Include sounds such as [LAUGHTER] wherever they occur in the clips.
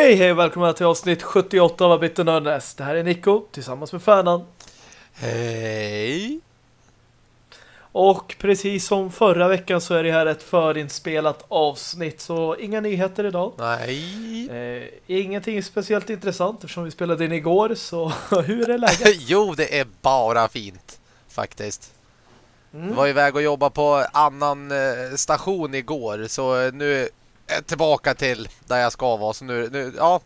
Okej, hej och välkomna till avsnitt 78 av Abit Nördnäs. Det här är Nico tillsammans med Färnan. Hej! Och precis som förra veckan så är det här ett förinspelat avsnitt så inga nyheter idag. Nej. Eh, ingenting speciellt intressant eftersom vi spelade in igår så [LAUGHS] hur är läget? [LAUGHS] jo, det är bara fint faktiskt. Mm. Var iväg och jobba på annan eh, station igår så nu jag tillbaka till där jag ska vara så nu, nu ja,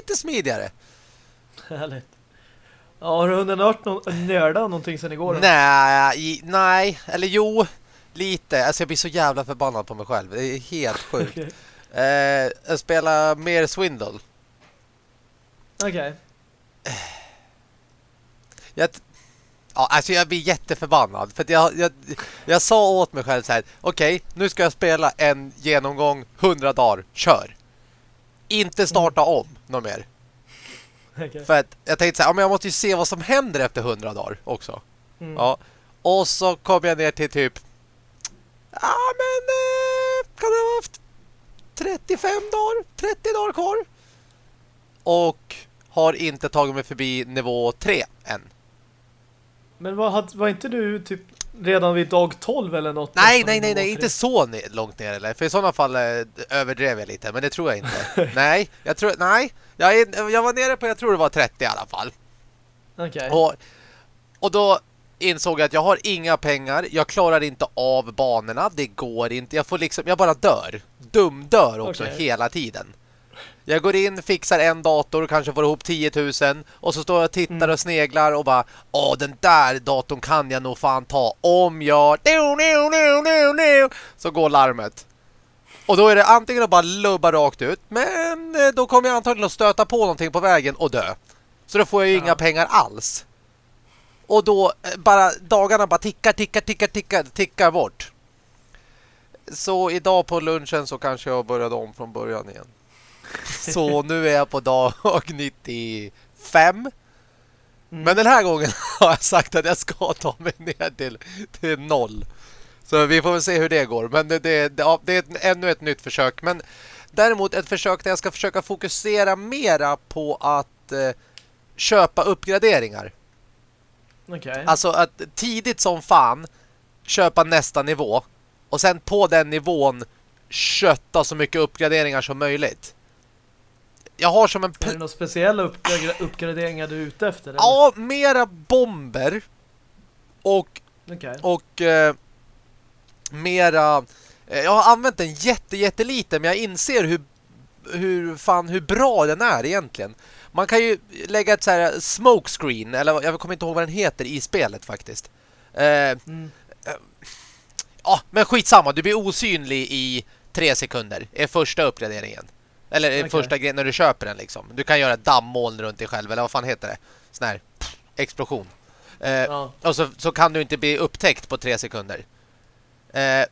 lite smidigare. [LAUGHS] Härligt. Ja, har du hunnit nörda, nå nörda någonting sen igår? Nej, nej, eller jo, lite. Alltså jag blir så jävla förbannad på mig själv. Det är helt [LAUGHS] sjukt. Okej. eh, jag spelar mer Swindle. Okej. Jag, ja, alltså jag blir jätteförbannad för jag, jag, jag sa åt mig själv så här: okej, nu ska jag spela en genomgång 100 dagar, kör. Inte starta om något mer. [LAUGHS] Okej. För att jag tänkte så här, ja, men jag måste ju se vad som händer efter 100 dagar också. Mm. Ja. Och så kom jag ner till typ ja men eh, kan det ha haft 35 dagar, 30 dagar kvar. Och har inte tagit mig förbi nivå 3 än. Men hade- var inte du typ redan vid dag 12 eller något? Nej, nej, nej, nej, inte så långt ner eller. För i sådana fall eh, överdrev jag lite, men det tror jag inte. [LAUGHS] nej, jag tror nej. Jag, är, jag var nere på jag tror det var 30 i alla fall. Okej. Och, och då insåg jag att jag har inga pengar. Jag klarar inte av banorna. Det går inte. Jag får liksom jag bara dör. Dum dör också Okej. hela tiden. Jag går in, fixar en dator och kanske får ihop 10 000 och så står jag och tittar Mm. och sneglar och bara Åh, den där datorn kan jag nog fan ta om jag. Så går larmet. Och då är det antingen att bara lubba rakt ut men eh, då kommer jag antagligen att stöta på någonting på vägen och dö. Så då får jag ju Ja. inga pengar alls. Och då eh, bara dagarna bara tickar, tickar, tickar, tickar, tickar bort. Så idag på lunchen så kanske jag började om från början igen. [LAUGHS] Så nu är jag på dag 95. Mm. Men den här gången [LAUGHS] har jag sagt att jag ska ta mig ner till, till noll. Så vi får väl se hur det går. Men det, det, det, det är ett, ännu ett nytt försök. Men däremot ett försök där jag ska försöka fokusera mera på att eh, köpa uppgraderingar. Okej. Alltså att tidigt som fan köpa nästa nivå. Och sen på den nivån kötta så mycket uppgraderingar som möjligt. Jag har som en... Är det några speciella uppgra- uppgraderingar du är ute efter? eller? Ja, mera bomber. Och Okej. Och eh, mera eh, Jag har använt den jätte, jättelite Men jag inser hur Hur fan, hur bra den är egentligen Man kan ju lägga ett så här Smokescreen Eller jag kommer inte ihåg vad den heter i spelet faktiskt eh, Mm. Ja, men skitsamma Du blir osynlig i tre sekunder Är första uppgraderingen Eller Okej. första grejen när du köper den liksom Du kan göra ett dammoln runt dig själv Eller vad fan heter det Sån här pff, explosion eh, Ja. och så, så kan du inte bli upptäckt på tre sekunder. Eh,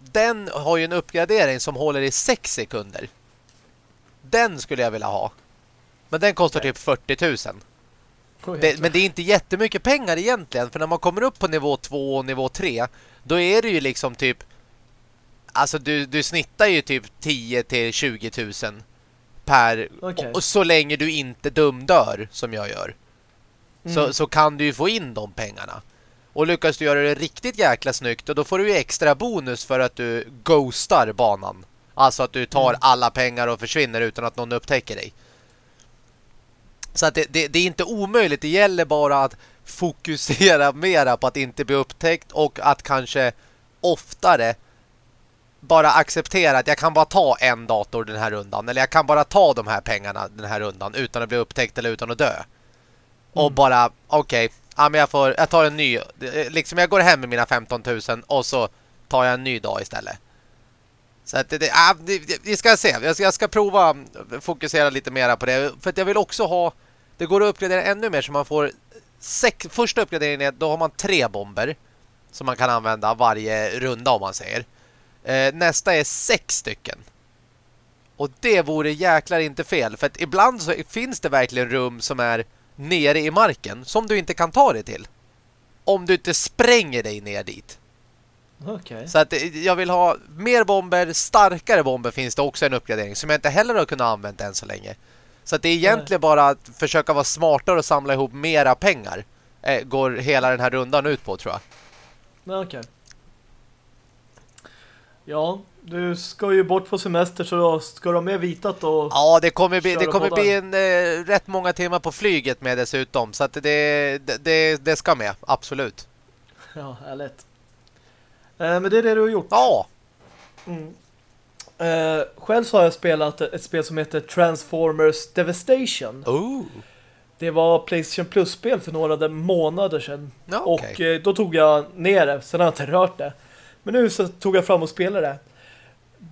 den har ju en uppgradering som håller i sex sekunder. Den skulle jag vilja ha. Men den kostar typ 40 000. Oj, Det, men det är inte jättemycket pengar egentligen. För när man kommer upp på nivå 2 och nivå 3 då är det ju liksom typ Alltså du, du snittar ju typ 10 till 20 000 per Okej. och, så länge du inte dumdör som jag gör så, Mm. så kan du ju få in de pengarna. Och lyckas du göra det riktigt jäkla snyggt och då får du ju extra bonus för att du ghostar banan. Alltså att du tar Mm. alla pengar och försvinner utan att någon upptäcker dig. Så att det, det, det är inte omöjligt. Det gäller bara att fokusera [LAUGHS] mera på att inte bli upptäckt och att kanske oftare bara acceptera att jag kan bara ta en dator den här rundan. Eller jag kan bara ta de här pengarna den här rundan utan att bli upptäckt eller utan att dö. Och Mm. bara, okej, ja, men jag, får, jag tar en ny. Liksom jag går hem med mina 15 000 och så tar jag en ny dag istället. Så att det, det, ja, det, vi ska se. Jag ska, jag ska prova fokusera lite mera på det. För att jag vill också ha, det går att uppgradera ännu mer så man får sex, första uppgraderingen är, då har man tre bomber som man kan använda varje runda om man säger. Eh, nästa är sex stycken. Och det vore jäklar inte fel. För att ibland så finns det verkligen rum som är nere i marken som du inte kan ta dig till. Om du inte spränger dig ner dit. Okej. Så att eh, jag vill ha mer bomber, starkare bomber finns det också en uppgradering som jag inte heller har kunnat använda än så länge. Så att det är egentligen bara att försöka vara smartare och samla ihop mera pengar. Eh, går hela den här rundan ut på tror jag. Ja, Okej. Ja, du ska ju bort på semester så ska du ha med vitat och... Ja, det kommer bli, det kommer bli en eh, rätt många timmar på flyget med dessutom. Så att det, det, det, ska med, absolut. Ja, härligt. Eh, men det är det du har gjort. Ja, Mm. Eh, själv så har jag spelat ett spel som heter Transformers Devastation. oh. Det var Playstation Plus-spel för några månader sedan. Okej. Och eh, då tog jag ner det, sen har jag inte rört det. Men nu så tog jag fram och spelade det.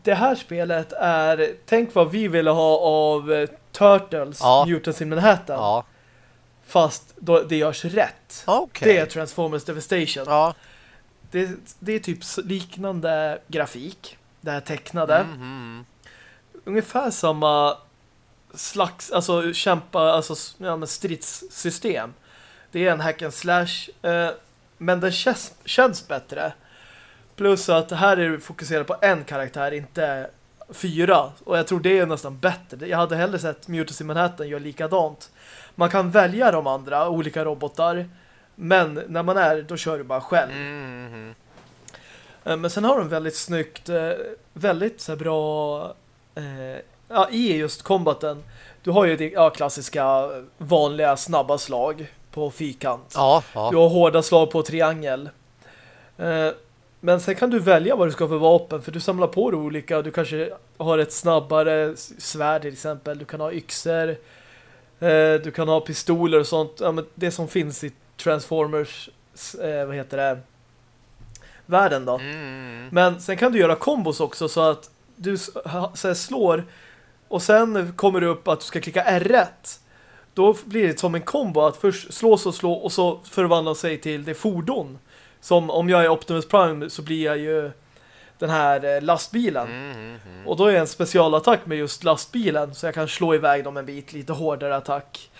Det här spelet är, tänk vad vi ville ha av eh, Turtles, Ja. Mutants in Manhattan. Ja, Fast då, det görs rätt. okej. Det är Transformers Devastation. Ja. Det, det är typ liknande grafik. Det här tecknade. Mhm. Ungefär samma slags, alltså kämpa, alltså ja, stridssystem. Det är en hack and slash, eh, men den känns, känns bättre. Plus att här är du fokuserad på en karaktär, inte fyra. Och jag tror det är nästan bättre. Jag hade hellre sett Mutants in Manhattan gör likadant. Man kan välja de andra, olika robotar. Men när man är, då kör du bara själv. Mhm. Eh, Men sen har de väldigt snyggt, eh, väldigt så bra eh, ja, i just kombaten. Du har ju det ja, klassiska vanliga snabba slag på fyrkant. Ja, ja. Du har hårda slag på triangel. Eh, Men sen kan du välja vad du ska ha för vapen för du samlar på dig olika. Du kanske har ett snabbare svärd till exempel. Du kan ha yxor. eh, Du kan ha pistoler och sånt. Ja, men det som finns i Transformers eh, vad heter det? Världen då. Mm. Men sen kan du göra kombos också så att du så slår och sen kommer det upp att du ska klicka R1. Då blir det som en kombo att först slå så slå och så förvandla sig till det fordon. Som om jag är Optimus Prime så blir jag ju den här eh, lastbilen. Mhm. Och då är det en specialattack med just lastbilen så jag kan slå iväg dem en bit, lite hårdare attack.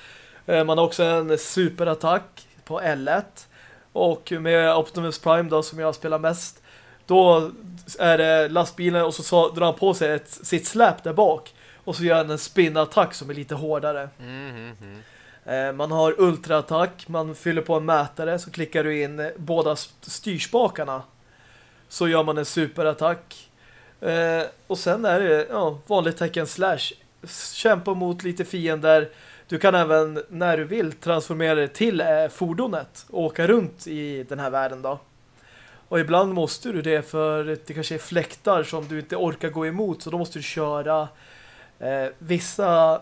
Eh, Man har också en superattack på L1 och med Optimus Prime då som jag spelar mest då är det lastbilen och så, drar han på sig ett, sitt släp där bak och så gör han en spinattack som är lite hårdare. Mhm. Eh, man har ultraattack, man fyller på en mätare så klickar du in båda styrspakarna så gör man en superattack. Eh, och sen är det ja, vanligt tecken slash. Kämpa mot lite fiender. Du kan även när du vill transformera dig till eh, fordonet och åka runt i den här världen då. Och ibland måste du det för det kanske är fläktar som du inte orkar gå emot så då måste du köra eh, vissa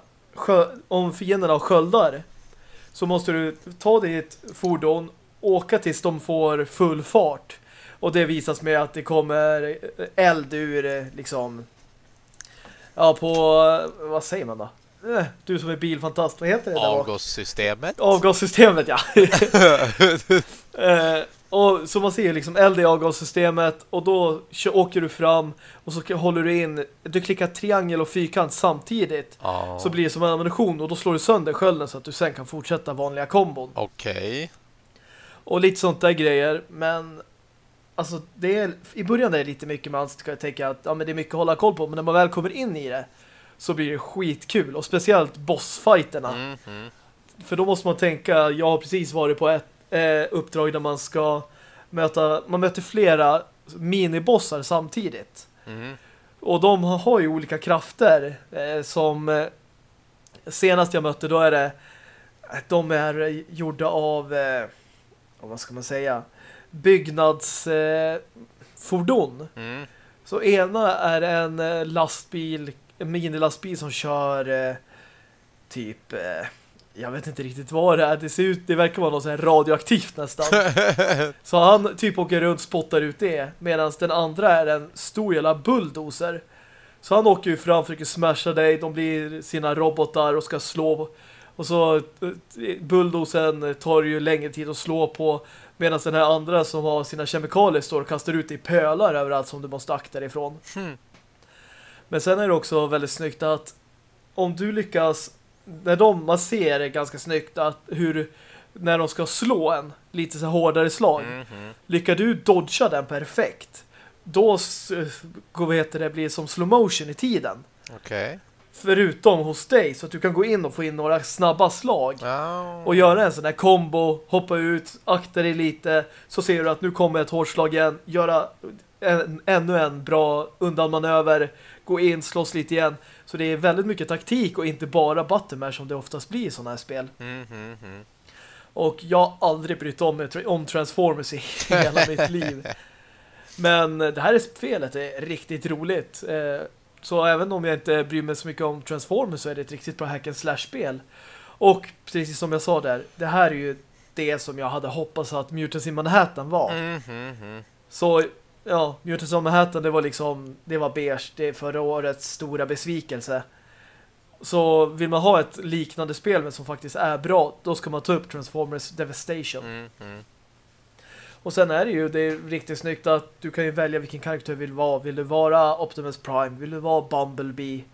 om fienderna har sköldar så måste du ta ditt fordon åka tills de får full fart. Och det visas med att det kommer eld ur eh, liksom ja på vad säger man då? Eh, Du som är bilfantast, vad heter det? Avgassystemet. Avgassystemet, ja. [LAUGHS] och så man ser liksom eld i avgassystemet och då åker du fram och så håller du in, du klickar triangel och fyrkant samtidigt Ja. så blir det som en ammunition och då slår du sönder skölden så att du sen kan fortsätta vanliga kombon. Okej. Och lite sånt där grejer, men alltså det är, i början är det lite mycket man ska tänka att ja, men det är mycket att hålla koll på, men när man väl kommer in i det så blir det skitkul och speciellt bossfighterna. Mhm. För då måste man tänka, jag har precis varit på ett eh, uppdrag där man ska möta, man möter flera minibossar samtidigt. Mhm. Och de har ju olika krafter eh, som eh, senast jag mötte då är det att de är gjorda av eh, vad ska man säga byggnadsfordon. Eh. Mm. Så ena är en eh, lastbil, en minilastbil som kör eh, typ eh, jag vet inte riktigt vad det är. Det ser ut, det verkar vara något så här radioaktivt nästan. [LAUGHS] Så han typ åker runt och spottar ut det. Medan den andra är en stor jävla bulldozer. Så han åker ju fram, försöker smasha dig. De blir sina robotar och ska slå. Och så eh, bulldozern tar ju längre tid att slå på. Medan den här andra som har sina kemikalier står och kastar ut i pölar överallt som du måste akta dig ifrån. Hmm. Men sen är det också väldigt snyggt att om du lyckas när de, man ser det ganska snyggt att hur när de ska slå en lite så hårdare slag. Mhm. Lyckas du dodga den perfekt, då vad heter det, blir som slow motion i tiden. Okej. Förutom hos dig, så att du kan gå in och få in några snabba slag. Ja. Och göra en sån här kombo, hoppa ut, akta dig lite, så ser du att nu kommer ett hårt slag igen, göra en, ännu en bra undanmanöver, gå in, slåss lite igen. Så det är väldigt mycket taktik och inte bara button som det oftast blir i sådana här spel. Mhm, mhm. Och jag har aldrig brytt om, om Transformers i [LAUGHS] hela mitt liv. Men det här är spelet är riktigt roligt. Eh, Så även om jag inte bryr mig så mycket om Transformers så är det ett riktigt bra hack and slash-spel. Och precis som jag sa där, det här är ju det som jag hade hoppats att Mutants in Manhattan var. Mhm, mhm. Så ja, Mutants in Manhattan det var liksom, det var beige, det är förra årets stora besvikelse. Så vill man ha ett liknande spel men som faktiskt är bra, då ska man ta upp Transformers Devastation. Mhm. Och sen är det ju det är riktigt snyggt att du kan ju välja vilken karaktär du vill vara. Vill du vara Optimus Prime? Vill du vara Bumblebee?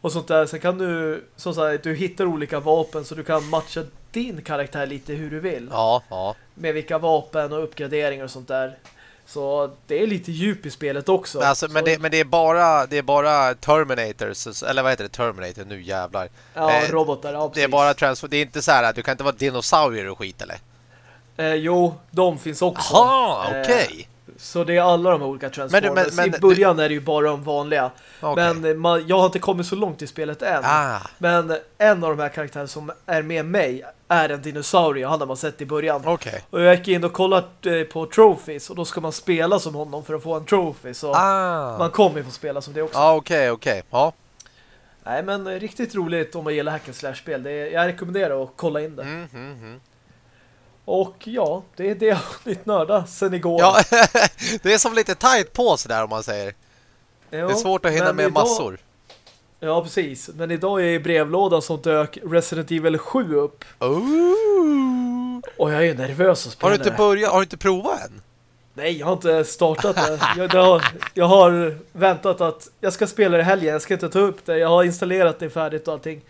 Och sånt där. Sen kan du, som sagt, du hittar olika vapen så du kan matcha din karaktär lite hur du vill. Ja, ja. Med vilka vapen och uppgraderingar och sånt där. Så det är lite djup i spelet också. Men, alltså, så, men, det, men det är bara det är bara Terminators eller vad heter det Terminator nu jävlar. Ja, eh, robotar. Ja, Det är precis. bara transfer. Det är inte så här att du kan inte vara dinosaurier och skit eller. Eh, jo, de finns också. Jaha, Eh, okej. Så det är alla de olika Transformers. men- men I början är det ju bara de vanliga. Okej. Men eh, man, jag har inte kommit så långt i spelet än. Ah, Men en av de här karaktärerna som är med mig är en dinosaurie. Han har man sett i början. okej. Och jag gick in och kollat eh, på trophies. Och då ska man spela som honom för att få en trophy. Så Ah. man kommer ju få spela som det också. Ja, okej, okej. Ja. Nej, men riktigt roligt om man gillar hack and slash-spel. Jag rekommenderar att kolla in det. Mm, mm, mm. Och ja, det är det jag har hunnit nörda sen igår. Ja, [LAUGHS] det är som lite tight på sådär om man säger. Jo, Det är svårt att hinna med idag- massor. Ja, precis. Men idag är i brevlådan som dök Resident Evil 7 upp. Oh. Och jag är nervös att spela Har du inte börjat? Har du inte provat än? Nej, jag har inte startat det. Jag, har, jag har väntat att jag ska spela det helgen. Jag ska inte ta upp det. Jag har installerat det färdigt och allting.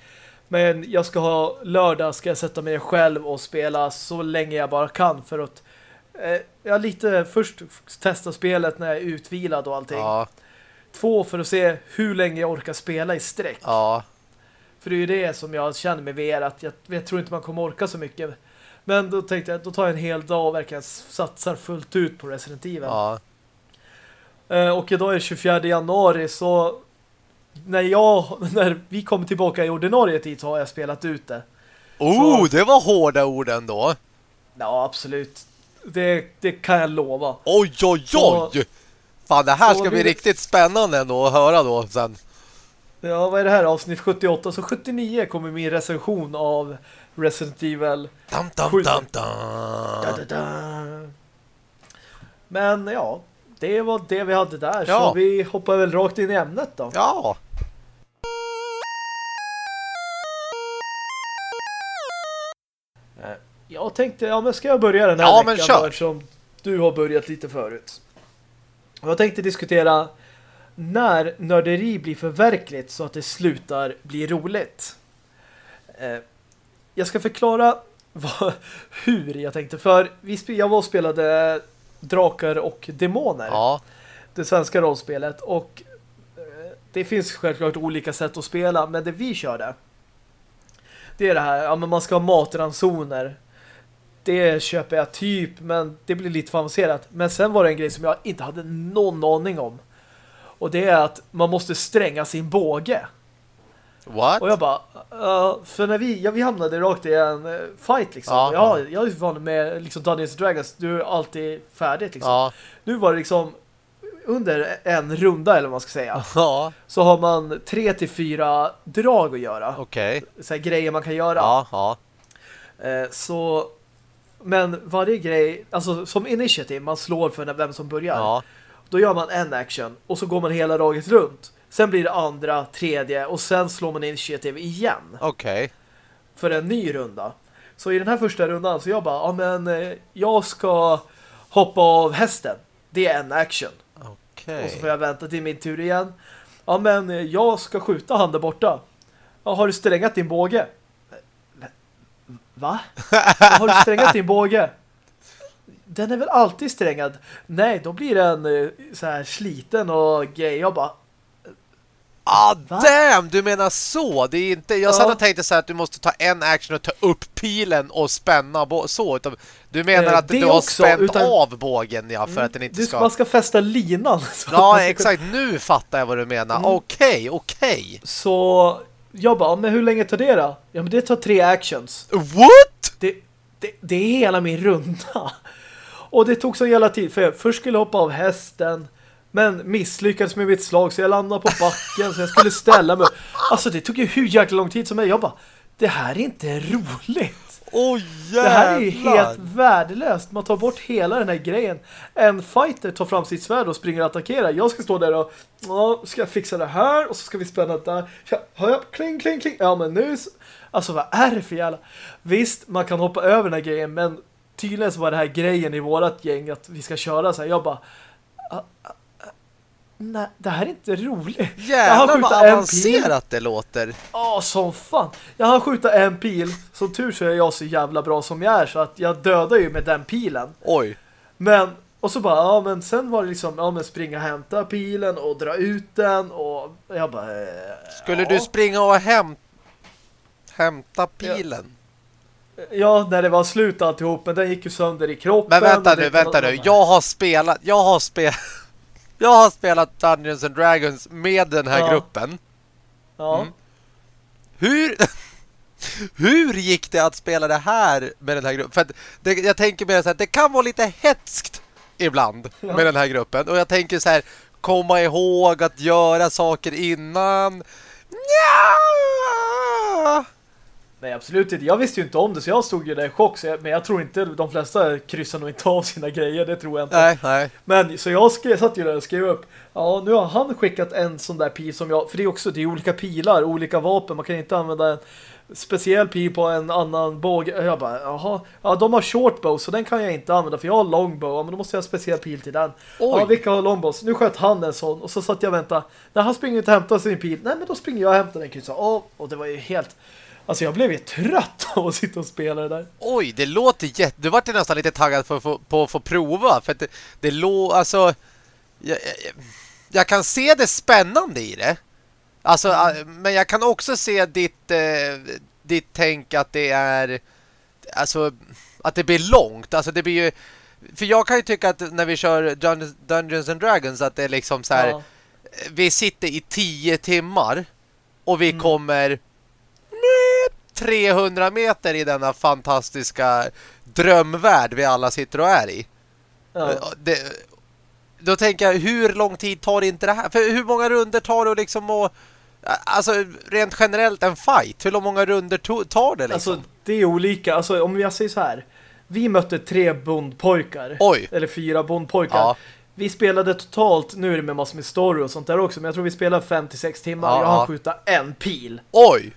Men jag ska ha lördag ska jag sätta mig själv och spela så länge jag bara kan för att eh, jag lite först testa spelet när jag är utvilad och allting. Ja, Två för att se hur länge jag orkar spela i sträck. ja. För det är ju det som jag känner med VR att jag, jag tror inte man kommer orka så mycket. Men då tänkte jag, då tar jag en hel dag och verkligen satsar fullt ut på Resident Evil. ja. Eh, och idag är det 24 januari så när jag när vi kommer tillbaka i ordinarie tid så har jag spelat ut det. Oh, Så- det var hårda ord ändå. Ja, absolut. Det, det kan jag lova. Oj, oj, Så- oj! Fan, det här så ska bli riktigt spännande ändå att höra då sen. Ja, vad är det här? Avsnitt 78. Så 79 kommer min recension av Resident Evil. Dum, dum, Sju. dum, Da, dum. da, da. Men ja, det var det vi hade där. Ja. Så vi hoppar väl rakt in i ämnet då. Ja, Jag tänkte, ja men ska jag börja den här Ja, men veckan kör. då, eftersom du har börjat lite förut. Och Jag tänkte diskutera när nörderi blir förverkligt så att det slutar bli roligt. Eh, jag ska förklara [LAUGHS] vad, hur jag tänkte. För vi jag var och spelade Drakar och Demoner. ja. Det svenska rollspelet. Och eh, det finns självklart olika sätt att spela. Men det vi körde det är det här, ja men man ska ha matransoner. Det köper jag typ, men det blir lite för avancerat. Men sen var det en grej som jag inte hade någon aning om. Och det är att man måste stränga sin båge. What? Och jag bara, uh, för när vi, ja, vi hamnade rakt i en eh, fight liksom. Ja, Ja, ja. jag är ju van med liksom Dungeons Dragons, du är alltid färdigt liksom. Ja. Nu var det liksom under en runda eller vad man ska säga [LAUGHS] Ja, så har man tre till fyra drag att göra. okej. Så här grejer man kan göra. Ja, ja. Eh, så men varje grej, alltså som initiativ, man slår för vem som börjar. Ja, Då gör man en action och så går man hela draget runt. Sen blir det andra, tredje och sen slår man initiativ igen okej. för en ny runda. Så i den här första rundan så jag bara, ja men eh, jag ska hoppa av hästen. Det är en action. Och så får jag vänta till min tur igen. Ja, men eh, jag ska skjuta han där borta. Ja, har du strängat din båge? Va? Har du strängat din båge? den är väl alltid strängad. Nej, då blir den eh, så här sliten och gay. Jag bara, Ah, Va? damn! Du menar så. Det är inte, jag Ja. satt och tänkte så här att du måste ta en action och ta upp pilen och spänna så. Utan Du menar Eh, att du har också, spänt utan- av bågen ja, för att den inte du, ska... man ska fästa linan. [LAUGHS] Ja, exakt. Nu fattar jag vad du menar. Mm. Okej, okej. Så jag bara, men hur länge tar det då? Ja, men det tar tre actions. What? Det, det, det är hela min runda. [LAUGHS] Och det tog så jävla tid. För jag först skulle jag hoppa av hästen. Men misslyckades med mitt slag så jag landade på backen så jag skulle ställa mig. Alltså det tog ju hur jäkla lång tid som mig. Jag bara, det här är inte roligt. Åh Det här är ju helt värdelöst. Man tar bort hela den här grejen. En fighter tar fram sitt svärd och springer och attackerar. Jag ska stå där och ja, ska jag fixa det här och så ska vi spänna det där. Hör jag? Kling, kling, kling. Ja, men nu... Alltså vad är det för jävla... Visst, man kan hoppa över den här grejen men tydligen så var det här grejen i vårat gäng att vi ska köra så här. Jag bara... "Ah, ah, ah, Nej, det här är inte roligt. Jag har Jävlar vad avancerat det låter. Ja, som fan. Jag har skjutit en pil. Som tur så är jag så jävla bra som jag är så att jag dödar ju med den pilen. Oj. Men, och så bara, ja men sen var det liksom, ja men springa och hämta pilen och dra ut den och jag bara, eh, Skulle ja. du springa och häm... hämta pilen? Ja, när det var slut alltihop, men den gick ju sönder i kroppen. Men vänta nu, vänta nu. Jag har spelat... Jag har spelat... [LAUGHS] Jag har spelat Dungeons and Dragons med den här Ja. gruppen. Ja. Mm. Hur... [LAUGHS] Hur gick det att spela det här med den här gruppen? För det, jag tänker mer så här, det kan vara lite hetskt ibland Ja. med den här gruppen. Och jag tänker så här, komma ihåg att göra saker innan. Nja! Nej, absolut inte. Jag visste ju inte om det, så jag stod ju där i chock. Jag, men jag tror inte, de flesta kryssar nog inte av sina grejer, det tror jag inte. Nej, nej. Men så jag skrev, satt ju där och skrev upp Ja, nu har han skickat en sån där pil som jag För det är också, det är olika pilar, olika vapen Man kan inte använda en speciell pil på en annan båge Jag bara, jaha Ja, de har shortbow så den kan jag inte använda För jag har longbow, ja, men då måste jag ha en speciell pil till den Oj. Ja, vilka har longbows? Nu sköt han en sån Och så satt jag och väntade När han springer ut och hämtar sin pil Nej, men då springer jag och hämtar den kryssa Åh, och det var ju helt Alltså jag blev ju trött [LAUGHS] av att sitta och spela det där Oj, det låter jätte... Du vart ju nästan lite taggad för, för, på att få prova. För att det, det lå... Alltså... Jag, jag, jag kan se det spännande i det. Alltså, äh, men jag kan också se ditt, eh, ditt tänk att det är... Alltså, att det blir långt. Alltså, det blir ju... För jag kan ju tycka att när vi kör Dungeons, Dungeons and Dragons att det är liksom så här... Ja. Vi sitter i tio timmar och vi Mm. kommer 300 meter i denna fantastiska drömvärld vi alla sitter och är i. Ja. Det, då tänker jag, hur lång tid tar inte det här? För hur många runder tar det liksom och alltså rent generellt en fight? Hur många runder tar det liksom? Alltså, det är olika. Alltså, om jag säger så här. Vi mötte tre bondpojkar. Oj. Eller fyra bondpojkar. Ja. Vi spelade totalt, nu är det med massor med story och sånt där också, men jag tror vi spelade 5-6 timmar. Ja, jag har ja. skjutit en pil. Oj!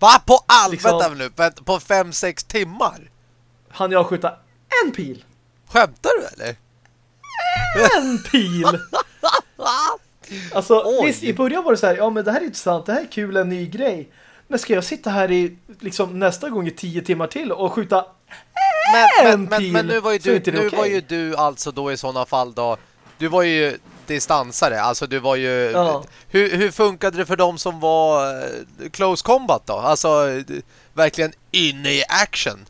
Va? På allt? Liksom- Vänta nu, på 5-6 timmar? Han jag skjuta en pil. Skämtar du eller? En pil! [LAUGHS] Alltså, Oj. visst, i början var det så här, ja men det här är intressant, det här är kul, en ny grej. Men ska jag sitta här i liksom nästa gång i 10 timmar till och skjuta Men, men, En men, pil, men nu var ju du, nu okej. var ju du alltså då i sådana fall då du var ju distansare, alltså du var ju Ja. hur, hur funkade det för dem som var eh, close combat då? Alltså verkligen inne i action.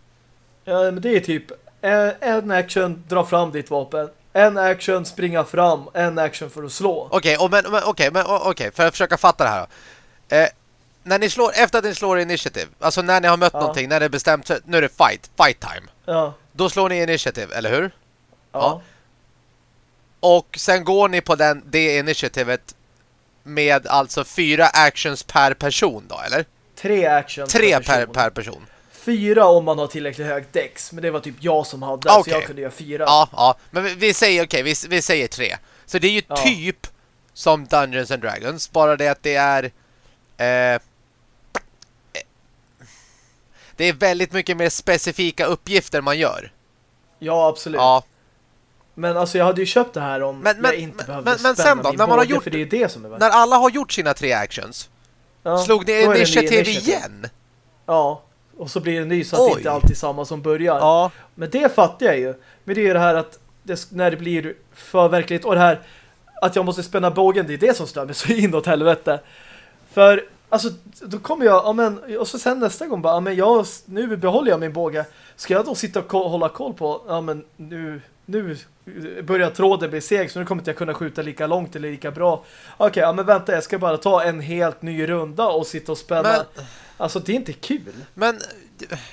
Ja, men det är typ en, action, dra fram ditt vapen. En action, springa fram. En action för att slå. Okej, och men, men okej, men o- okej, för att försöka fatta det här då. Eh, när ni slår, efter att ni slår initiativ, alltså när ni har mött Ja. någonting, när det är bestämt, nu är det fight, fight time. Ja. Då slår ni initiativ, eller hur? Ja. Och sen går ni på den, det initiativet med alltså fyra actions per person då, eller? Tre action. Tre per, person. per person. Fyra om man har tillräckligt hög dex. Men det var typ jag som hade. Så Okej. jag kunde göra fyra. Ja, ja. Men vi, vi säger, okej, vi, vi säger tre. Så det är ju Ja. typ som Dungeons and Dragons. Bara det att det är... Eh, det är väldigt mycket mer specifika uppgifter man gör. Ja, absolut. Ja, Men alltså jag hade ju köpt det här om Men- men- jag inte men- behövde men- men sen då, när man har gjort- För det är det som är när alla har gjort sina tre actions, Ja, slog ni initiativ initiativ. igen? Ja. Och så blir det en ny så att Oj. det inte alltid är samma som börjar. Ja. Men det fattar jag ju. Men det är ju det här att det, när det blir för verkligt och det här att jag måste spänna bågen, det är det som stör mig så [LAUGHS] inåt helvete. För alltså, då kommer jag, ja men, och så sen nästa gång bara, ja men jag, nu behåller jag min båge. Ska jag då sitta och hålla koll på, ja men nu, nu börjar tråden bli seg så nu kommer inte jag kunna skjuta lika långt eller lika bra. Okej, ja men vänta, jag ska bara ta en helt ny runda och sitta och spänna. Men- Alltså det är inte kul. Men,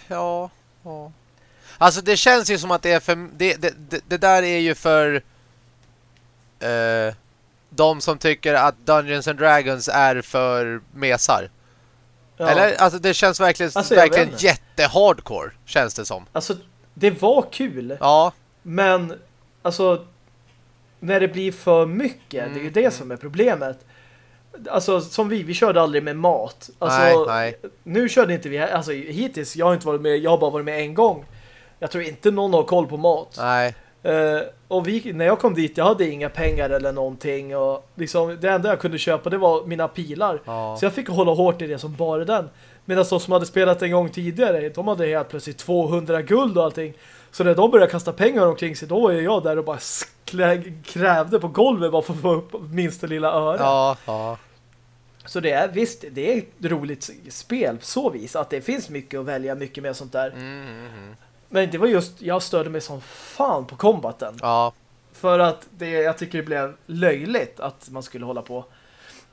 ja, ja. Alltså det känns ju som att det är för... Det, det, det, det där är ju för... Eh, de som tycker att Dungeons and Dragons är för mesar. Ja. Eller? Alltså det känns verkligen, Alltså, verkligen jättehardcore, känns det som. Alltså, det var kul. Ja, Men, alltså, när det blir för mycket, det är ju Mm, det som är problemet. Alltså, som vi, vi körde aldrig med mat. Alltså, nej, nej. nu körde inte vi, alltså hittills, jag har inte varit med, jag har bara varit med en gång. Jag tror inte någon har koll på mat. Nej. Eh, och vi, när jag kom dit, jag hade inga pengar eller någonting. Och liksom, det enda jag kunde köpa, det var mina pilar. Ja. Så jag fick hålla hårt i det som bara den. Medan de som hade spelat en gång tidigare, de hade helt plötsligt 200 guld och allting. Så när de började kasta pengar omkring sig, då var jag där och bara krävde på golvet bara för att få upp minsta lilla öra. Ja, ja. Så det är visst, det är ett roligt spel så vis att det finns mycket att välja, mycket mer sånt där. Mm, mm, mm. Men det var just, jag störde mig som fan på kombaten. Ja. För att det, jag tycker det blev löjligt att man skulle hålla på.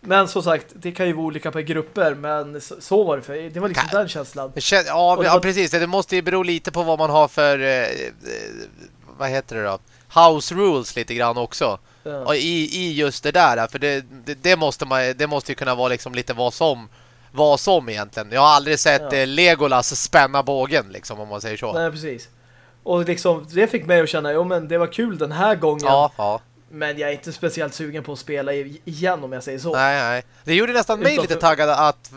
Men som sagt, det kan ju vara olika på grupper, men så, så var det för det var liksom Kan- den känslan. Kän- ja, ja, precis. Det måste ju bero lite på vad man har för... Eh, eh, vad heter det då? House rules lite grann också. Ja. I, i just det där, för det, det, det måste man det måste ju kunna vara liksom lite vad som vad som egentligen. Jag har aldrig sett Ja. eh, Legolas spänna bågen liksom om man säger så. Nej, precis. Och liksom, det fick mig att känna, jo men det var kul den här gången. Ja, ja. Men jag är inte speciellt sugen på att spela igen om jag säger så. Nej, nej. Det gjorde nästan mig Utanför- lite taggad att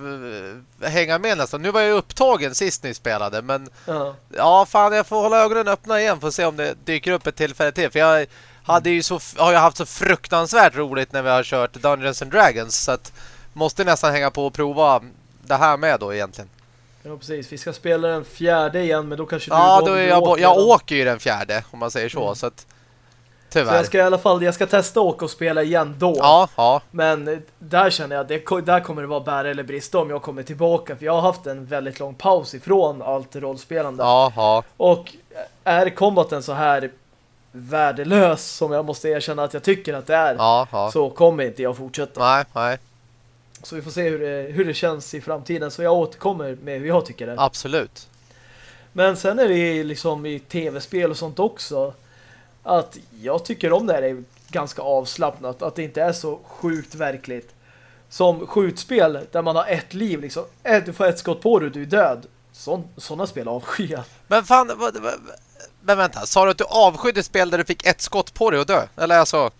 uh, hänga med nästan. Nu var jag upptagen sist ni spelade, men Ja. ja, fan jag får hålla ögonen öppna igen för att se om det dyker upp ett tillfälle till. För jag hade ju så, har ju haft så fruktansvärt roligt när vi har kört Dungeons and Dragons så att måste nästan hänga på och prova det här med då egentligen. ja, precis. Vi ska spela den fjärde igen, men då kanske Ja, du då är du jag, jag åker ju den fjärde om man säger så, Mm. så att Så tyvärr. jag ska i alla fall, jag ska testa åka och spela igen då. Ja, ja. Men där känner jag, det, ko- där kommer det vara bära eller brista om jag kommer tillbaka. För jag har haft en väldigt lång paus ifrån allt rollspelande. Ja, ja. Och är kombaten så här värdelös som jag måste erkänna att jag tycker att det är, Ja, ja. så kommer inte jag fortsätta. Nej, nej. Så vi får se hur det, hur det känns i framtiden. Så jag återkommer med hur jag tycker det. Absolut. Men sen är det liksom i tv-spel och sånt också att jag tycker om det här är ganska avslappnat. Att det inte är så sjukt verkligt. Som skjutspel där man har ett liv liksom. Ett, du får ett skott på dig du är död. Sådana spel avskyr jag. Men fan, vad, vad, men vänta, sa du att du avskydde spel där du fick ett skott på dig och dö? Eller alltså,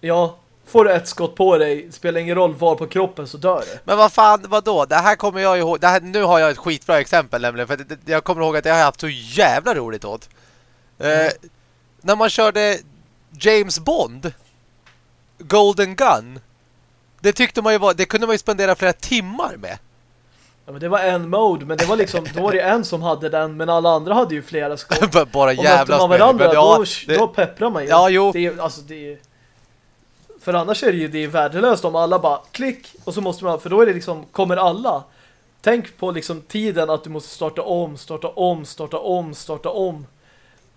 Ja, får du ett skott på dig, spelar ingen roll var på kroppen så dör du. men vad fan, vad då? Det här kommer jag ihåg, det här, nu har jag ett skitbra exempel nämligen, för det, det, jag kommer ihåg att jag har haft så jävla roligt åt. Eh, när man körde James Bond, Golden Gun, det tyckte man ju var, det kunde man ju spendera flera timmar med. Ja, men det var en mode, men det var liksom, då var det en som hade den, men alla andra hade ju flera skott. [LAUGHS] Bara jävlas man med varandra, men ja, då, det- då pepprar man ju. Ja, jo. Det är, alltså, det är, för annars är det ju det är värdelöst om alla bara klick och så måste man, för då är det liksom, kommer alla. Tänk på liksom tiden att du måste starta om, starta om, starta om, starta om.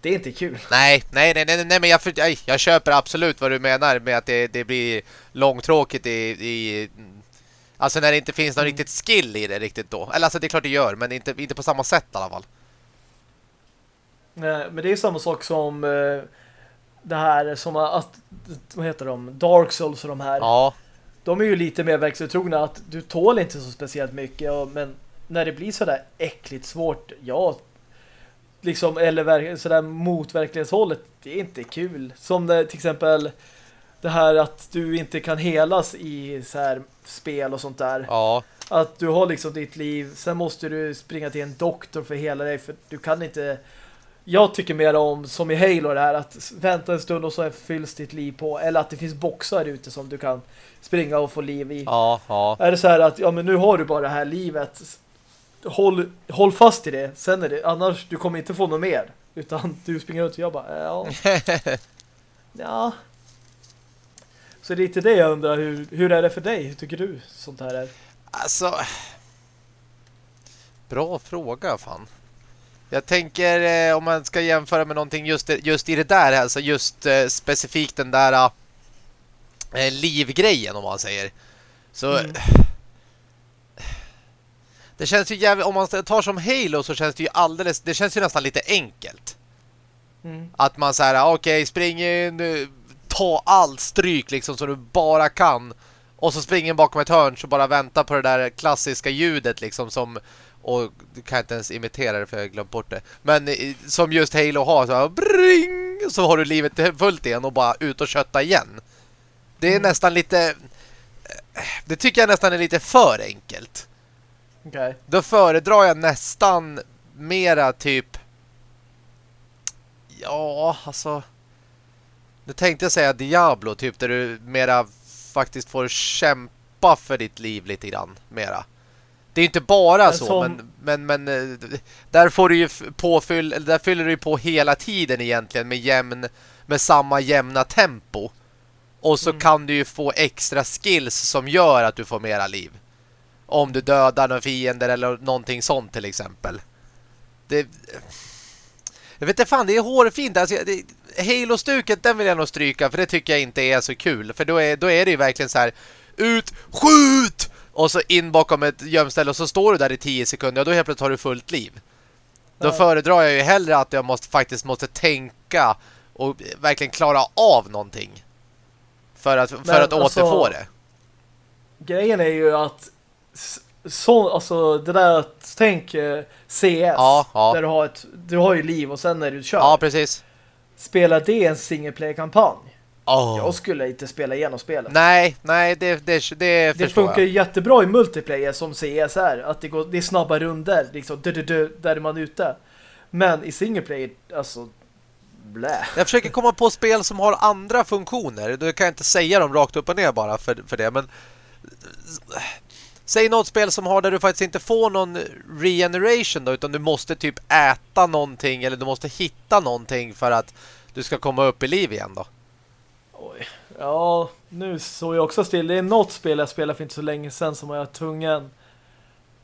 Det är inte kul. Nej, nej, nej, nej, nej men jag, nej, jag köper absolut vad du menar med att det, det blir långtråkigt i, i... Alltså när det inte finns någon Mm. riktigt skill i det riktigt då. Eller alltså det är klart det gör, men inte, inte på samma sätt i alla fall. Nej, Men det är samma sak som eh, det här som att, vad heter de? Dark Souls och de här. Ja, De är ju lite mer verklighetstrogna att du tål inte så speciellt mycket men när det blir sådär äckligt svårt, ja liksom, eller sådär mot verklighetshållet, det är inte kul. Som det, till exempel det här att du inte kan helas i så här spel och sånt där. ja, Att du har liksom ditt liv, sen måste du springa till en doktor för hela dig för du kan inte jag tycker mer om, som i Halo det här, att vänta en stund och så fylls ditt liv på. Eller att det finns boxar ute som du kan springa och få liv i. ja, ja. Är det så här att, ja men nu har du bara det här livet. Håll, håll fast i det. Sen är det, annars du kommer inte få något mer. Utan du springer ut och jag bara, ja. [LAUGHS] ja. Så det är lite det jag undrar, hur, hur är det för dig? Hur tycker du sånt här är? Alltså... Bra fråga, fan. Jag tänker eh, om man ska jämföra med någonting just, just i det där, alltså just eh, specifikt den där eh, livgrejen om man säger. Så... Mm. Det känns ju jävligt, om man tar som Halo så känns det ju alldeles, det känns ju nästan lite enkelt. Mm. Att man säger okej, okay, spring in, ta allt stryk liksom så du bara kan. Och så springer bakom ett hörn så bara vänta på det där klassiska ljudet liksom som och du kan inte ens imitera det för jag glömt bort det. Men som just Halo har så här, bring, så har du livet fullt igen och bara ut och kötta igen. Det är mm. nästan lite det tycker jag nästan är lite för enkelt. Okay. Då föredrar jag nästan mera typ ja, alltså nu tänkte jag säga Diablo typ där du mera faktiskt får kämpa för ditt liv lite grann mera. Det är inte bara så, som... men, men, men eh, där får du ju påfyll, där fyller du på hela tiden egentligen med jämn med samma jämna tempo. Och så mm. kan du ju få extra skills som gör att du får mera liv. Om du dödar några fiender eller någonting sånt till exempel. Det... Jag vet inte fan, det är hårfint. Alltså, det, Halo-stuket, den vill jag nog stryka för det tycker jag inte är så kul. För då är, då är det ju verkligen så här ut, skjut! Och så in bakom ett gömställe och så står du där i 10 sekunder och då helt plötsligt har du fullt liv. Då ja. föredrar jag ju hellre att jag måste, faktiskt måste tänka och verkligen klara av någonting. För att, för att alltså, återfå det. Grejen är ju att så, alltså det där tänk eh, CS ja, ja. där du har ett du har ju liv och sen när du kör. Ja, precis. Spelar det en singleplayer-kampanj? Oh. Jag skulle inte spela igenom spelet. Nej, nej, det, det, det, det funkar jag. jättebra i multiplayer som CS är. Att det, går, det är snabba runder, liksom, du, du, du, där är man ute. Men i singleplayer, alltså, blä. Jag försöker komma på spel som har andra funktioner. Du kan jag inte säga dem rakt upp och ner bara för, för det, men Säg något spel som har där du faktiskt inte får någon regeneration då, utan du måste typ äta någonting eller du måste hitta någonting för att du ska komma upp i liv igen då. Oj. Ja, nu såg jag också still. Det är något spel jag spelade för inte så länge sedan som jag är tvungen.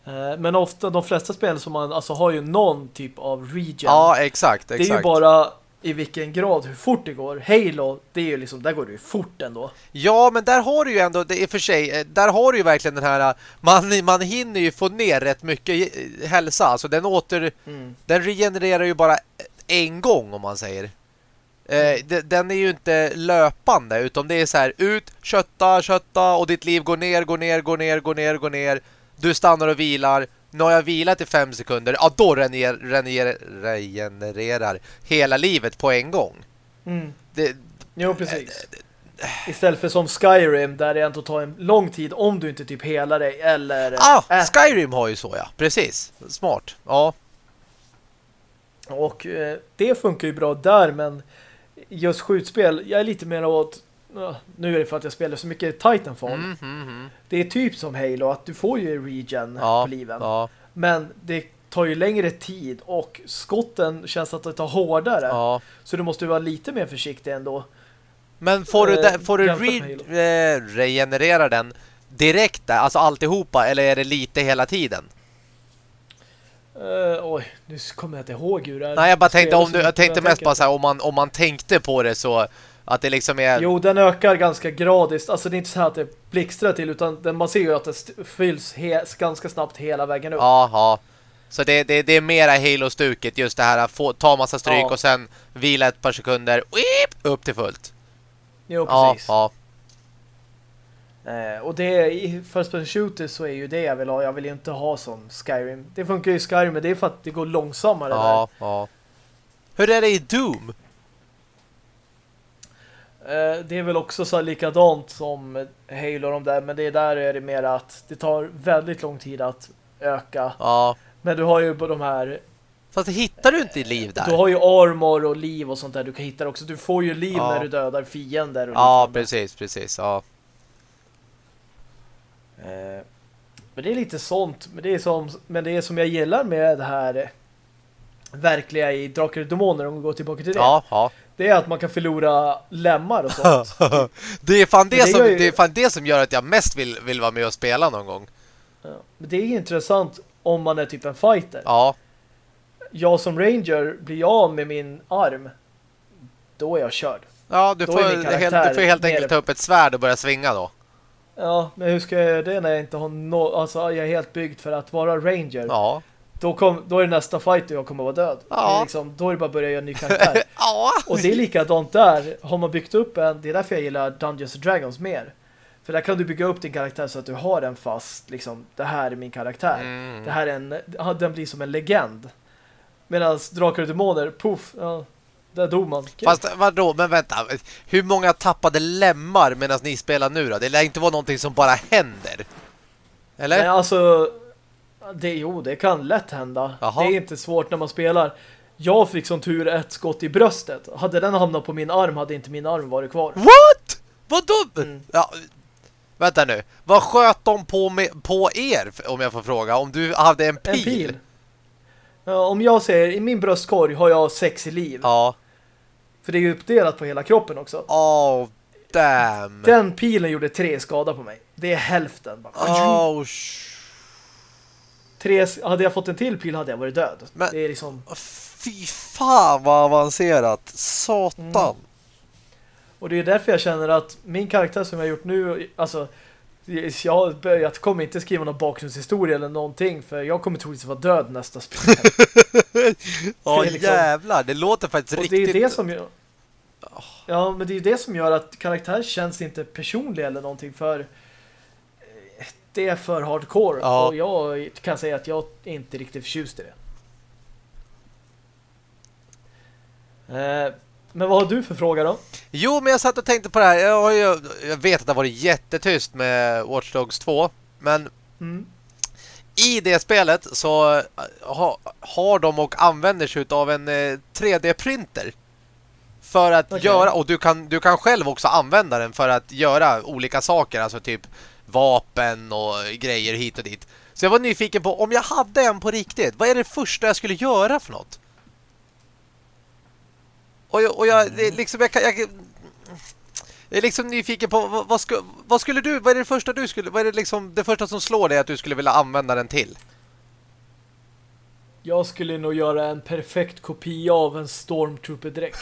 Eh, men ofta, de flesta spel som man alltså har ju någon typ av regen. Ja, exakt, exakt. Det är ju bara i vilken grad, hur fort det går. Halo, det är ju liksom, där går det ju fort ändå. Ja, men där har du ju ändå, det är för sig, eh, där har du ju verkligen den här, eh, man, man hinner ju få ner rätt mycket hälsa. Alltså den åter, mm. den regenererar ju bara en gång om man säger. Eh, den är ju inte löpande utan det är så här ut, kötta, kötta och ditt liv går ner, går ner, går ner, går ner, går ner. Du stannar och vilar. Nu har jag vilat i fem sekunder. Ja, då regenererar hela livet på en gång. Mm. Det, jo, precis. Äh, Istället för som Skyrim där det ändå tar en lång tid om du inte typ helar dig eller... Ah, äter. Skyrim har ju så, ja. Precis. Smart. Ja. Och eh, det funkar ju bra där, men just skjutspel, jag är lite mer åt nu är det för att jag spelar så mycket Titanfall. Mm, mm, mm. Det är typ som Halo att du får ju regen ja, på liven. Ja. Men det tar ju längre tid och skotten känns att det tar hårdare. Ja. Så du måste vara lite mer försiktig ändå. Men får du, äh, får du re äh, regenerera den direkt där, alltså alltihopa, eller är det lite hela tiden? Uh, oj, nu kommer jag inte ihåg hur det är. Nej, jag bara tänkte, om du, jag tänkte mest bara så här, om man, om man tänkte på det så att det liksom är... Jo, den ökar ganska gradist. Alltså det är inte så att det blixtrar till utan man ser ju att det fylls ganska snabbt hela vägen upp. Ja, ja. Så det, det, det är mera Halo-stuket just det här att få, ta massa stryk ja. och sen vila ett par sekunder whip, upp till fullt. Jo, precis. Ja, ja. Eh, och det i First Person Shooter så är ju det jag vill ha. Jag vill ju inte ha som Skyrim. Det funkar ju i Skyrim men det är för att det går långsammare ja, där. Ja, Hur är det i Doom? Eh, det är väl också så likadant som Halo de där, men det är där är det mer att det tar väldigt lång tid att öka. Ja. Men du har ju på de här Fast hittar du inte liv där? Du har ju armor och liv och sånt där du kan hitta också. Du får ju liv ja. när du dödar fiender. Och ja, precis, precis. Ja. Eh, Men det är lite sånt. Men det är som, men det är som jag gillar med det här verkliga i Drakar och Demoner om vi går tillbaka till det. Ja, ja. Det är att man kan förlora lemmar och sånt. [LAUGHS] det, är fan det, det som, ju- det är fan det som gör att jag mest vill, vill vara med och spela någon gång. Ja. Men det är intressant om man är typ en fighter. Ja, Jag som ranger blir jag av med min arm. Då är jag körd. ja du, får, helt, du får helt enkelt ta upp ett svärd och börja svinga då. Ja, men hur ska jag göra det när jag inte har no alltså jag är helt byggd för att vara ranger. Ja. Då, kom, då är det nästa fight och jag kommer vara död. Ja. Liksom, då är det bara att börja göra en ny karaktär. [LAUGHS] Ja. och det är likadant där. Har man byggt upp en, det är därför jag gillar Dungeons and Dragons mer. För där kan du bygga upp din karaktär så att du har en fast, liksom, det här är min karaktär. Mm. Det här är en, den blir som en legend. Medan Drakar och Demoner, puff, ja, där dog man. Fast vadå, men vänta. Hur många tappade lemmar medan ni spelar nu då? Det lär inte vara någonting som bara händer. Eller? Nej, alltså, det, jo, det kan lätt hända. Jaha. Det är inte svårt när man spelar. Jag fick som tur ett skott i bröstet. Hade den hamnat på min arm hade inte min arm varit kvar. What? Vadå? Mm. Ja, vänta nu. Vad sköt de på, med, på er, om jag får fråga? Om du hade en pil? En pil. Ja, om jag säger, i min bröstkorg har jag sex i liv. Ja. För det är ju uppdelat på hela kroppen också. Oh, damn. Den pilen gjorde tre skada på mig. Det är hälften. Bara. Oh, sh- Tre, hade jag fått en till pil hade jag varit död. Men- Det är liksom... Fy fan vad avancerat. Satan. Mm. Och det är därför jag känner att min karaktär som jag har gjort nu, alltså jag, jag kommer inte skriva någon bakgrundshistoria eller någonting för jag kommer troligtvis vara död nästa spel. [LAUGHS] Ja, det liksom- jävlar. Det låter faktiskt Och det riktigt... är det som gör, Ja, men det är ju det som gör att karaktär känns inte personlig eller någonting för det är för hardcore Ja. och jag kan säga att jag är inte riktigt förtjust i det. Eh, men vad har du för fråga då? Jo, men jag satt och tänkte på det här. Jag, har ju, jag vet att det har varit jättetyst med Watch Dogs 2. Men Mm. i det spelet så eh, ha, har de och använder sig av en eh, 3D-printer. För att Okej. göra, och du kan, du kan själv också använda den för att göra olika saker. Alltså typ vapen och grejer hit och dit. Så jag var nyfiken på, om jag hade en på riktigt, vad är det första jag skulle göra för något? Och jag, och jag, det liksom, jag, jag, jag är liksom nyfiken på vad, vad, sku, vad skulle du, vad är det första du skulle, vad är det liksom det första som slår dig att du skulle vilja använda den till? Jag skulle nog göra en perfekt kopia av en Stormtrooper-dräkt.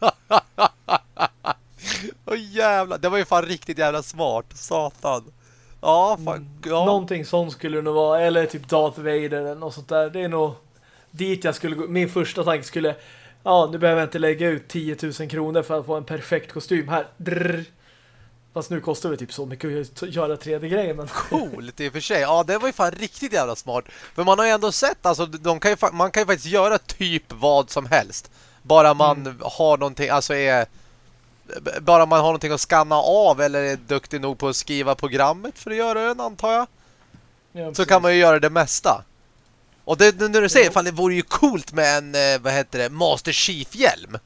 [LAUGHS] Åh jävlar, det var ju fan riktigt jävla smart, satan. Ja, fan, ja. Någonting sånt skulle det nog vara. Eller typ Darth Vader eller något sånt där. Det är nog dit jag skulle gå. Min första tanke skulle ja, nu behöver jag inte lägga ut 10 000 kronor för att få en perfekt kostym här. Drrr. Fast nu kostar det typ så mycket att göra 3D-grejer. Men Coolt i och för sig. Ja, det var ju fan riktigt jävla smart. För man har ju ändå sett, alltså, de kan ju, man kan ju faktiskt göra typ vad som helst. Bara man har någonting, alltså är... Bara man har någonting att scanna av eller är duktig nog på att skriva programmet för att göra den, antar jag. ja, Så kan man ju göra det mesta. Och det, när du säger, Ja. fan det vore ju coolt med en, eh, vad heter det, Master Chief-hjälm.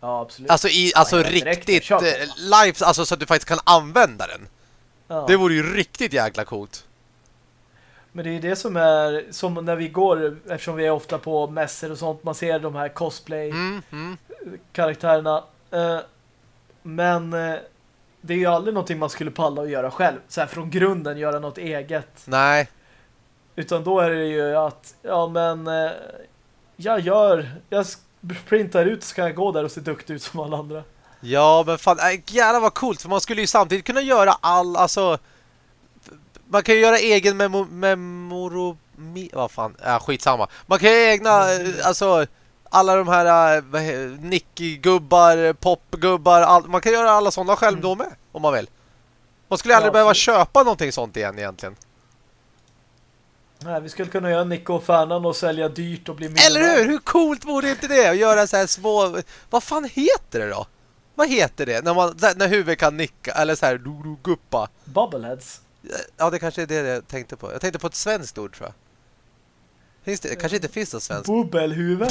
Ja, absolut. Alltså, i, alltså ja, riktigt eh, live, alltså så att du faktiskt kan använda den. ja. Det vore ju riktigt jäkla coolt. Men det är det som är som när vi går, eftersom vi är ofta på mässor och sånt, man ser de här cosplay-karaktärerna. Mm, mm. Men eh, det är ju aldrig någonting man skulle palla att göra själv. Så här från grunden göra något eget. Nej. Utan då är det ju att, ja men eh, jag gör, jag printar ut så kan jag gå där och se duktig ut som alla andra. Ja, men fan, äh, jävlar vad coolt. För man skulle ju samtidigt kunna göra all, alltså... Man kan ju göra egen memo, memoro... Mi, vad fan, ja, skitsamma. Man kan ju egna, eh, alltså... Alla de här äh, Nicky-gubbar, popgubbar, all, man kan göra alla sådana själv Mm. då med, om man vill. Man skulle aldrig Ja, behöva köpa någonting sånt igen egentligen. Nej, vi skulle kunna göra Nico och Fernan och sälja dyrt och bli Eller hur? Hur coolt vore inte det? Att göra så här små... Vad fan heter det då? Vad heter det? När, man, när huvudet kan nicka, eller så här, guppa. Bubbleheads. Ja, det kanske är det jag tänkte på. Jag tänkte på ett svenskt ord, tror jag. Finns det? Kanske inte finns något svenskt. Bubbelhuvud. [LAUGHS]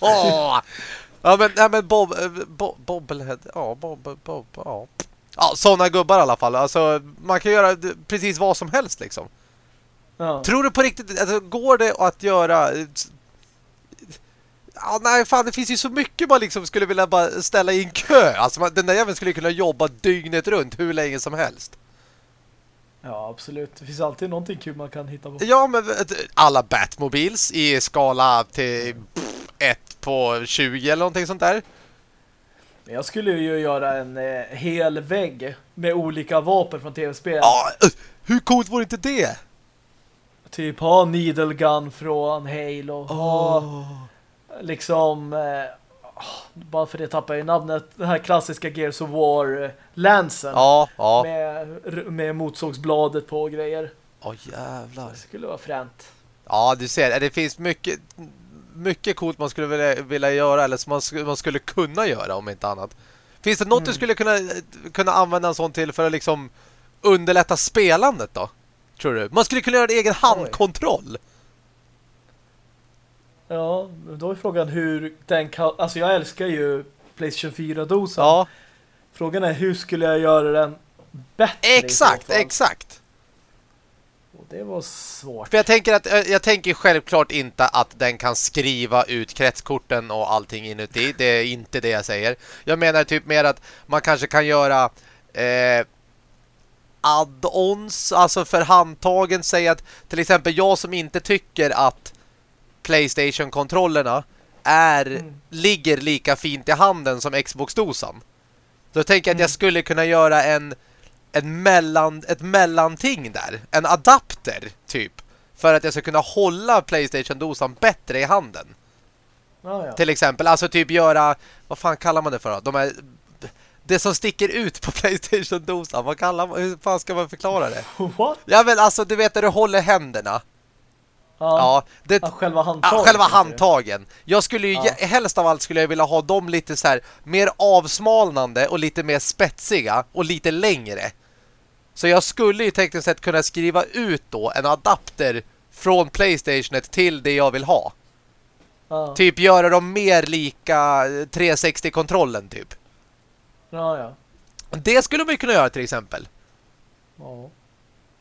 Ja! [LAUGHS] Ja, men, nej, men bob, eh, bob, bobblehead. Ja, bob, bob, ja. Ja, sådana gubbar i alla fall. Alltså, man kan göra precis vad som helst liksom. Ja. Tror du på riktigt, alltså, går det att göra... Ja, nej, fan, det finns ju så mycket man liksom skulle vilja bara ställa i en kö. Alltså, man, den där jäveln skulle kunna jobba dygnet runt hur länge som helst. Ja, absolut. Det finns alltid någonting kul man kan hitta på. Ja, men alla Batmobiles i skala till 1 på 20 eller någonting sånt där. Men Jag skulle ju göra en eh, hel vägg med olika vapen från tv-spel. Ja, hur coolt vore inte det? Typ ha Needle Gun från Halo. Ha liksom... Eh, bara för det tappar jag ju namnet. Den här klassiska Gears of War-lansen. Ja, ja. Med, med motsågsbladet på och grejer. Åh jävlar. Det skulle vara fränt. Ja, du ser, det finns mycket mycket coolt man skulle vilja, vilja göra eller som man, sk- man skulle kunna göra om inte annat. Finns det något du skulle kunna, kunna använda en sån till för att liksom underlätta spelandet då? Tror du? Man skulle kunna göra en egen handkontroll. Ja, då är frågan hur den kan... Alltså jag älskar ju PlayStation 4-dosan. Ja, Frågan är hur skulle jag göra den bättre exakt, exakt. Och det var svårt. För jag tänker att jag, jag tänker självklart inte att den kan skriva ut kretskorten och allting inuti. Det är inte det jag säger. Jag menar typ mer att man kanske kan göra eh, add-ons, alltså för handtagen. Säg att till exempel jag som inte tycker att Playstation-kontrollerna är, Mm. ligger lika fint i handen som Xbox-dosan. Då tänker jag att jag skulle kunna göra en, en mellan, ett mellanting där. En adapter, typ. För att jag ska kunna hålla Playstation-dosan bättre i handen. Ja, ja. Till exempel, alltså typ göra, vad fan kallar man det för då? De är, det som sticker ut på [LAUGHS] Playstation-dosan, vad kallar man, hur fan ska man förklara det? [LAUGHS] What? Ja men alltså, du vet där du håller händerna. Ja, det, ja, själva handtaget. Ja, själva handtagen. Jag skulle ju, Ja. helst av allt skulle jag vilja ha dem lite så här mer avsmalnande och lite mer spetsiga och lite längre. Så jag skulle ju tekniskt sett kunna skriva ut då en adapter från Playstationet till det jag vill ha. Ja. Typ göra dem mer lika 360-kontrollen typ. ja, ja. Det skulle man ju kunna göra till exempel. ja.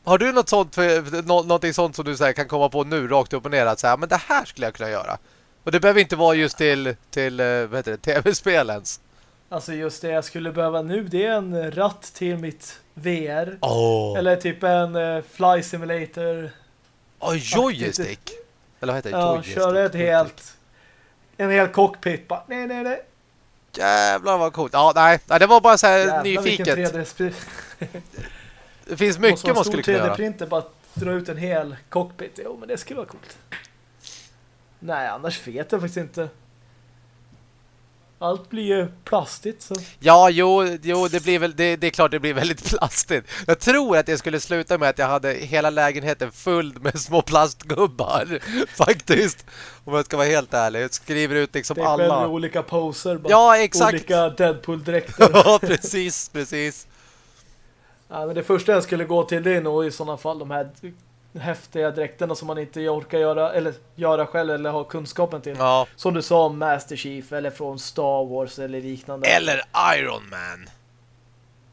Har du något sånt nå, någonting sånt som du så här, kan komma på nu rakt upp och ner att säga, men det här skulle jag kunna göra. Och det behöver inte vara just till till eh, vad heter det, tv-spel ens. Alltså just det jag skulle behöva nu det är en ratt till mitt VR. Åh, Eller typ en eh, fly simulator. oh, joystick. Eller vad heter det? Ja, Joystick. köra ett helt en hel cockpit. Bara, nej, nej, nej. Jävlar vad coolt. Ja, nej, det var bara så här Jävlar, nyfiket. [LAUGHS] 3D-spel. Det finns mycket man skulle kunna göra. 3D-printer bara dra ut en hel cockpit. Jo, men det skulle vara coolt. Nej, annars vet jag faktiskt inte. Allt blir ju plastigt så. Ja, jo, jo det, blir väl, det, det är klart det blir väldigt [LAUGHS] plastigt. Jag tror att det skulle sluta med att jag hade hela lägenheten full med små plastgubbar. [LAUGHS] Faktiskt. Om jag ska vara helt ärlig. Jag skriver ut liksom Det är alla. olika poser. Bara Ja, exakt. Olika Deadpool-dräkter. [LAUGHS] Ja, precis, precis. Ja, men det första jag skulle gå till det är nog i sådana fall de här häftiga dräkterna som man inte orkar göra eller göra själv eller ha kunskapen till. Ja. Som du sa, Master Chief eller från Star Wars eller liknande. Eller Iron Man.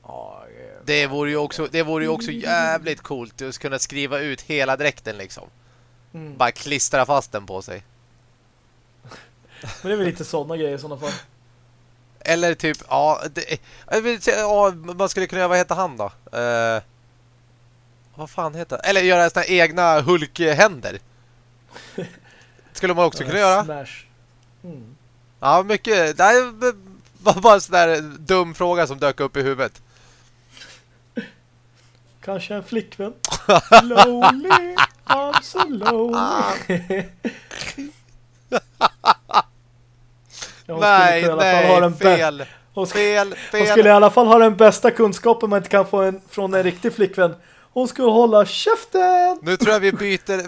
Ja, Det vore ju också, det vore ju också jävligt coolt att kunna skriva ut hela dräkten liksom. mm. Bara klistra fast den på sig. [LAUGHS] Men det är väl lite sådana grejer i sådana fall. Eller typ, ja, det, ja man skulle kunna göra, vad heter han då? Eh, vad fan heter Eller göra här egna Hulk-händer. Skulle man också [LAUGHS] kunna göra. Smash. Mm. Ja, mycket. Det var [LAUGHS] bara en sån där dum fråga som dök upp i huvudet. Kanske en flickvän. lonely, I'm so lonely. [LAUGHS] Hon nej, skulle ha nej, bä- fel. hon, sk- Fel, hon skulle i fel. alla fall ha den bästa kunskapen man inte kan få en, från en riktig flickvän. Hon skulle hålla käften! Nu tror jag vi byter,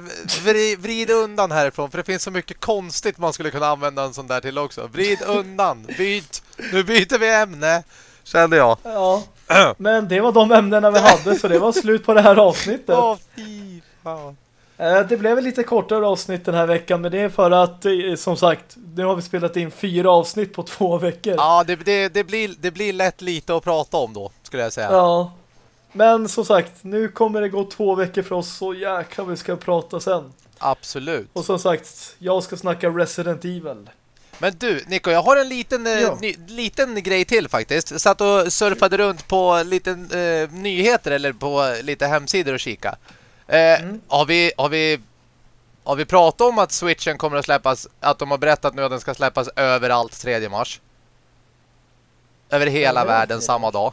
vrid, vrid undan härifrån för det finns så mycket konstigt man skulle kunna använda en sån där till också. Vrid undan, byt. Nu byter vi ämne, kände jag. Ja, men det var de ämnena vi hade så det var slut på det här avsnittet. Åh, fy fan. Eh, Det blev väl lite kortare avsnitt den här veckan men det är för att, eh, som sagt, nu har vi spelat in fyra avsnitt på [LAUGHS] två veckor. Ja, det, det, det, blir, det blir lätt lite att prata om då, skulle jag säga. Ja. Men som sagt, nu kommer det gå två veckor för oss så jäklar vi ska prata sen. Absolut. Och som sagt, jag ska snacka Resident Evil. Men du, Nico, jag har en liten, eh, Ja. ny, liten grej till faktiskt. Jag satt och surfade runt på lite eh, nyheter eller på lite hemsidor och kika. Eh, Mm. har, vi, har, vi, har vi pratat om att Switchen kommer att släppas, att de har berättat nu att den ska släppas överallt 3 mars? Över hela världen 3 samma dag.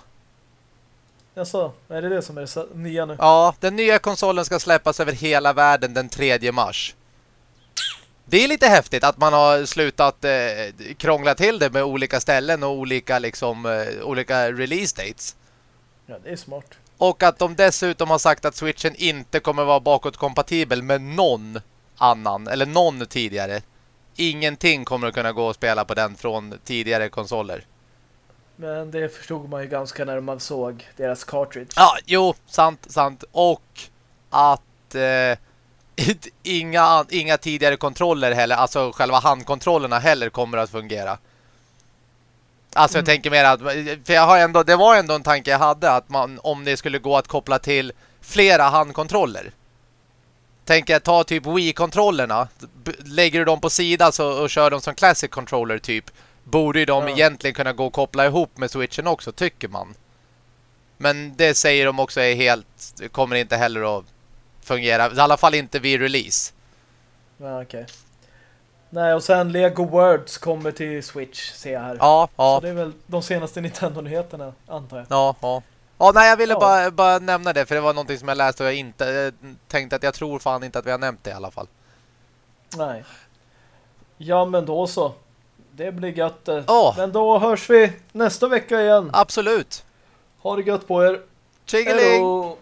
Jaså, är det det som är det nya nu? Ja, den nya konsolen ska släppas över hela världen den 3 mars. Det är lite häftigt att man har slutat eh, krångla till det med olika ställen och olika, liksom, eh, olika release dates. Ja, det är smart. Och att de dessutom har sagt att Switchen inte kommer vara bakåtkompatibel med någon annan, eller någon tidigare. Ingenting kommer att kunna gå och spela på den från tidigare konsoler. Men det förstod man ju ganska när man såg deras cartridge. Ja, jo, sant, sant. Och att eh, [LAUGHS] inga, inga tidigare kontroller heller, alltså själva handkontrollerna heller kommer att fungera. Alltså jag Mm. tänker mer att, för jag har ändå, det var ändå en tanke jag hade att man, om det skulle gå att koppla till flera handkontroller. Tänker jag ta typ Wii-kontrollerna, lägger du dem på sidan så, och kör dem som Classic Controller typ, borde ju de Ja. egentligen kunna gå och koppla ihop med Switchen också, tycker man. Men det säger de också är helt, kommer inte heller att fungera, i alla fall inte vid release. Ja, okej. Nej, och sen Lego Words kommer till Switch, ser jag här. Ja, ja, Så det är väl de senaste [LAUGHS] Nintendo-nyheterna, antar jag. ja, ja. Ja, nej, jag ville Ja. bara, bara nämna det för det var någonting som jag läste och jag inte eh, tänkte att jag tror fan inte att vi har nämnt det i alla fall. Nej. Ja, men då så. Det blir gött. Ja. Men då hörs vi nästa vecka igen. Absolut. Ha det gött på er. Tjingeling!